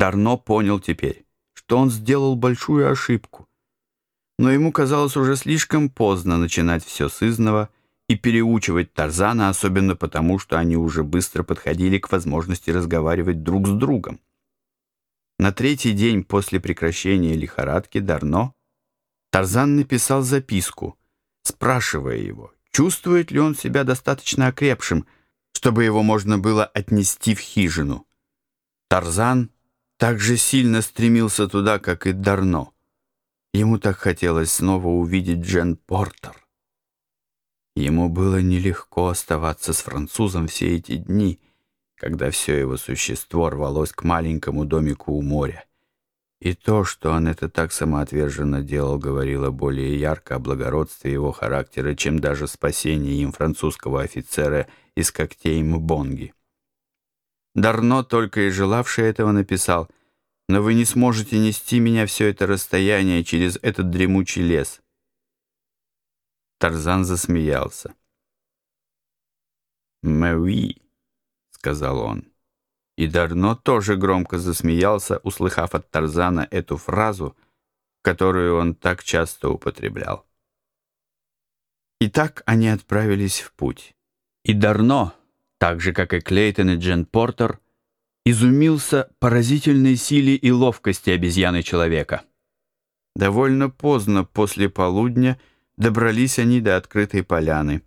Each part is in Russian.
Дарно понял теперь, что он сделал большую ошибку. Но ему казалось уже слишком поздно начинать все с изного и переучивать Тарзана, особенно потому, что они уже быстро подходили к возможности разговаривать друг с другом. На третий день после прекращения лихорадки Дарно Тарзан написал записку, спрашивая его, чувствует ли он себя достаточно окрепшим, чтобы его можно было отнести в хижину. Тарзан так же сильно стремился туда, как и Дарно. Ему так хотелось снова увидеть Джен Портер. Ему было нелегко оставаться с французом все эти дни, когда все его существо рвалось к маленькому домику у моря. И то, что он это так самоотверженно делал, говорило более ярко о благородстве его характера, чем даже спасение им французского офицера из когтей Мбонги. Дарно, только и желавший этого, написал «Но вы не сможете нести меня все это расстояние через этот дремучий лес». Тарзан засмеялся. «Мэуи», — сказал он. И Дарно тоже громко засмеялся, услыхав от Тарзана эту фразу, которую он так часто употреблял. И так они отправились в путь. И Дарно так же, как и Клейтон и Джен Портер, изумился поразительной силе и ловкости обезьяны-человека. Довольно поздно после полудня добрались они до открытой поляны.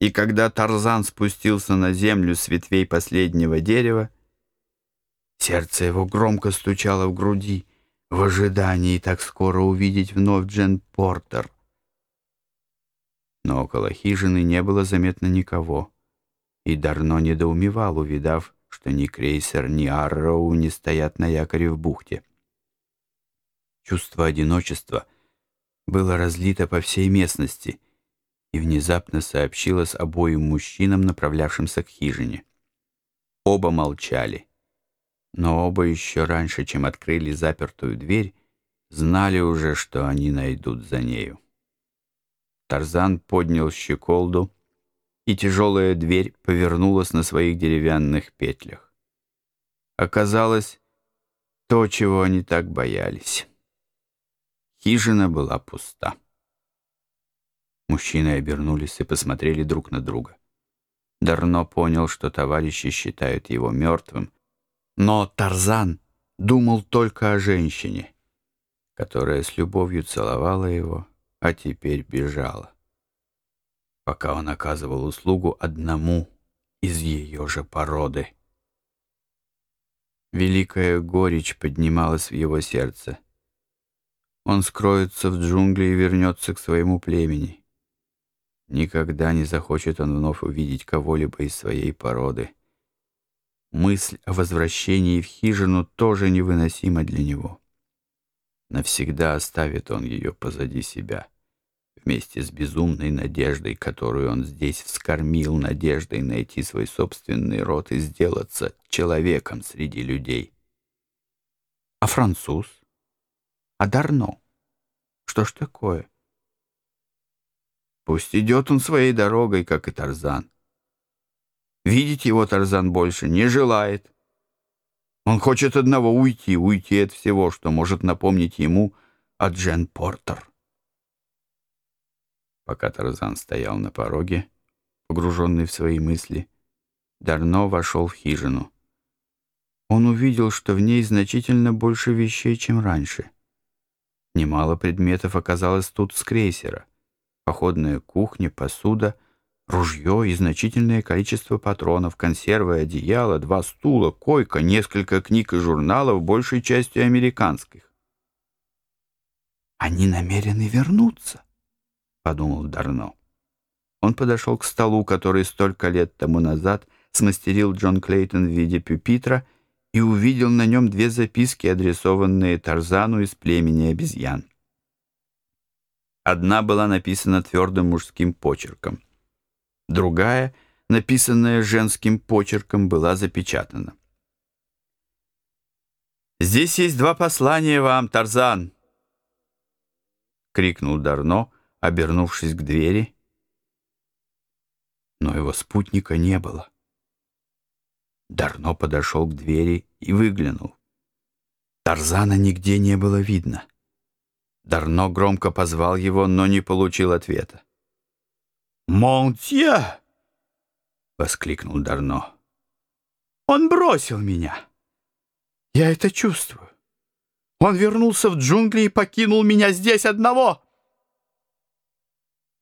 И когда Тарзан спустился на землю с ветвей последнего дерева, сердце его громко стучало в груди в ожидании так скоро увидеть вновь Джен Портер. Но около хижины не было заметно никого и Дарно недоумевал, увидав, что ни крейсер, ни Арроу не стоят на якоре в бухте. Чувство одиночества было разлито по всей местности и внезапно сообщилось обоим мужчинам, направлявшимся к хижине. Оба молчали, но оба еще раньше, чем открыли запертую дверь, знали уже, что они найдут за нею. Тарзан поднял щеколду, и тяжелая дверь повернулась на своих деревянных петлях. Оказалось, то, чего они так боялись. Хижина была пуста. Мужчины обернулись и посмотрели друг на друга. Дарно понял, что товарищи считают его мертвым, но Тарзан думал только о женщине, которая с любовью целовала его, а теперь бежала пока он оказывал услугу одному из ее же породы. Великая горечь поднималась в его сердце. Он скроется в джунгли и вернется к своему племени. Никогда не захочет он вновь увидеть кого-либо из своей породы. Мысль о возвращении в хижину тоже невыносима для него. Навсегда оставит он ее позади себя вместе с безумной надеждой, которую он здесь вскормил, надеждой найти свой собственный род и сделаться человеком среди людей. А француз? А Дарно? Что ж такое? Пусть идет он своей дорогой, как и Тарзан. Видеть его Тарзан больше не желает. Он хочет одного уйти, уйти от всего, что может напомнить ему о Джен Портер. Пока Тарзан стоял на пороге, погруженный в свои мысли, Дарно вошел в хижину. Он увидел, что в ней значительно больше вещей, чем раньше. Немало предметов оказалось тут с крейсера. Походная кухня, посуда, ружье и значительное количество патронов, консервы, одеяло, два стула, койка, несколько книг и журналов, большей частью американских. «Они намерены вернуться», подумал Дарно. Он подошел к столу, который столько лет тому назад смастерил Джон Клейтон в виде пюпитра и увидел на нем две записки, адресованные Тарзану из племени обезьян. Одна была написана твердым мужским почерком. Другая, написанная женским почерком, была запечатана. «Здесь есть два послания вам, Тарзан!» — крикнул Дарно, обернувшись к двери, но его спутника не было. Дарно подошел к двери и выглянул. Тарзана нигде не было видно. Дарно громко позвал его, но не получил ответа. «Монтье!» — воскликнул Дарно. «Он бросил меня! Я это чувствую! Он вернулся в джунгли и покинул меня здесь одного!»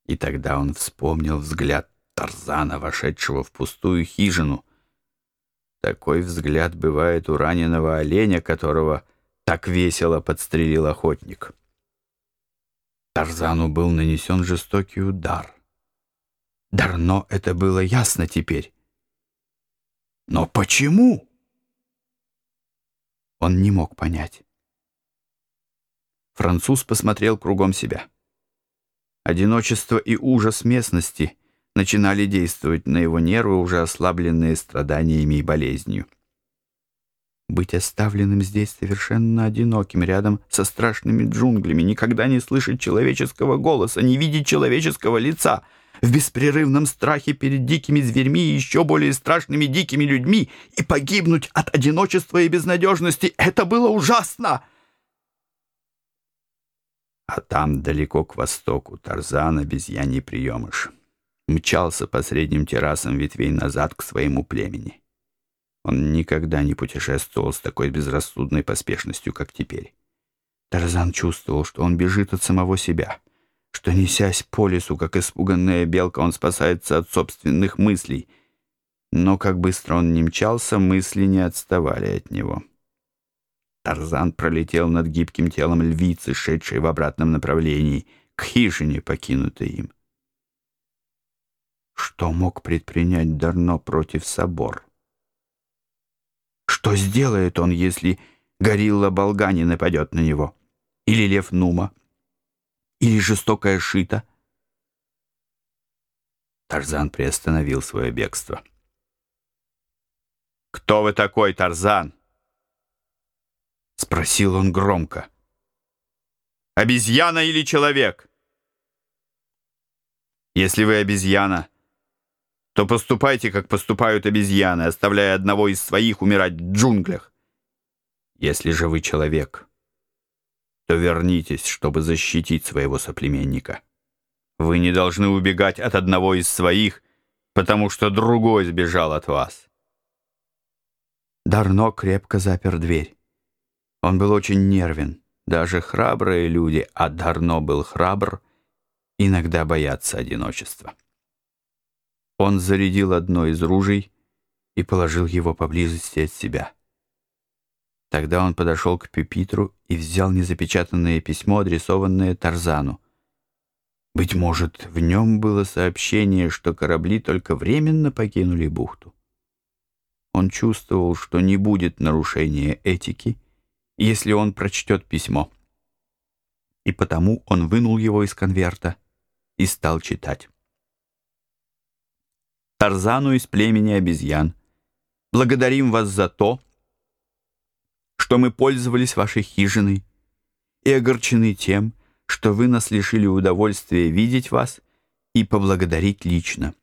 И тогда он вспомнил взгляд Тарзана, вошедшего в пустую хижину. Такой взгляд бывает у раненого оленя, которого так весело подстрелил охотник. Тарзану был нанесен жестокий удар. Дарно это было ясно теперь. Но почему? Он не мог понять. Француз посмотрел кругом себя. Одиночество и ужас местности начинали действовать на его нервы, уже ослабленные страданиями и болезнью. Быть оставленным здесь совершенно одиноким, рядом со страшными джунглями, никогда не слышать человеческого голоса, не видеть человеческого лица — в беспрерывном страхе перед дикими зверьми и еще более страшными дикими людьми и погибнуть от одиночества и безнадежности. Это было ужасно! А там, далеко к востоку, Тарзан, обезьяний приемыш, мчался по средним террасам ветвей назад к своему племени. Он никогда не путешествовал с такой безрассудной поспешностью, как теперь. Тарзан чувствовал, что он бежит от самого себя — что, несясь по лесу, как испуганная белка, он спасается от собственных мыслей. Но как быстро он не мчался, мысли не отставали от него. Тарзан пролетел над гибким телом львицы, шедшей в обратном направлении, к хижине, покинутой им. Что мог предпринять Дарно против собор? Что сделает он, если горилла Болгани нападет на него? Или лев Нума? или жестокая шита? Тарзан приостановил свое бегство. «Кто вы такой, Тарзан?» Спросил он громко. «Обезьяна или человек?» «Если вы обезьяна, то поступайте, как поступают обезьяны, оставляя одного из своих умирать в джунглях. Если же вы человек, то вернитесь, чтобы защитить своего соплеменника. Вы не должны убегать от одного из своих, потому что другой сбежал от вас. Дарно крепко запер дверь. Он был очень нервен. Даже храбрые люди, а Дарно был храбр, иногда боятся одиночества. Он зарядил одно из ружей и положил его поблизости от себя. Тогда он подошел к пюпитру и взял незапечатанное письмо, адресованное Тарзану. Быть может, в нем было сообщение, что корабли только временно покинули бухту. Он чувствовал, что не будет нарушения этики, если он прочтет письмо. И потому он вынул его из конверта и стал читать. Тарзану из племени обезьян. Благодарим вас за то, что мы пользовались вашей хижиной и огорчены тем, что вы нас лишили удовольствия видеть вас и поблагодарить лично.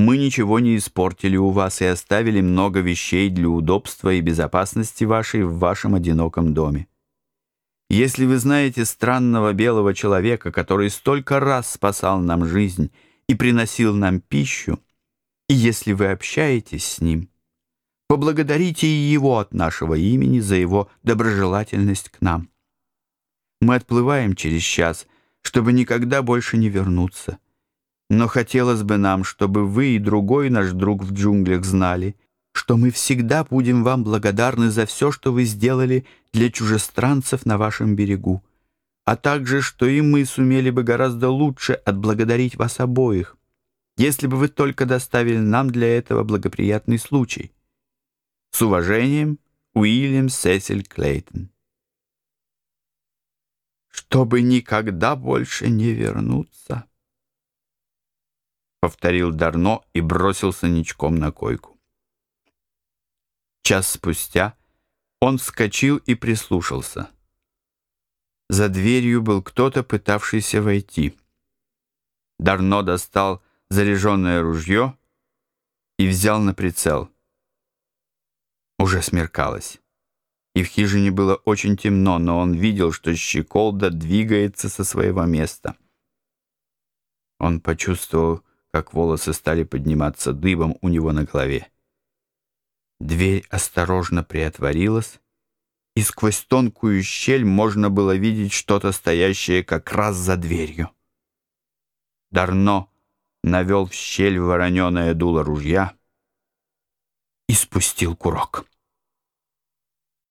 Мы ничего не испортили у вас и оставили много вещей для удобства и безопасности вашей в вашем одиноком доме. Если вы знаете странного белого человека, который столько раз спасал нам жизнь и приносил нам пищу, и если вы общаетесь с ним, Поблагодарите и его от нашего имени за его доброжелательность к нам. Мы отплываем через час, чтобы никогда больше не вернуться. Но хотелось бы нам, чтобы вы и другой наш друг в джунглях знали, что мы всегда будем вам благодарны за все, что вы сделали для чужестранцев на вашем берегу, а также, что и мы сумели бы гораздо лучше отблагодарить вас обоих, если бы вы только доставили нам для этого благоприятный случай. С уважением, Уильям Сесиль Клейтон. «Чтобы никогда больше не вернуться», — повторил Дарно и бросился ничком на койку. Час спустя он вскочил и прислушался. За дверью был кто-то, пытавшийся войти. Дарно достал заряженное ружье и взял на прицел — уже смеркалось. и в хижине было очень темно, но он видел, что щеколда двигается со своего места. Он почувствовал, как волосы стали подниматься дыбом у него на голове. Дверь осторожно приотворилась, и сквозь тонкую щель можно было видеть что-то стоящее как раз за дверью. Дарно навел в щель вороненое дуло ружья и спустил курок.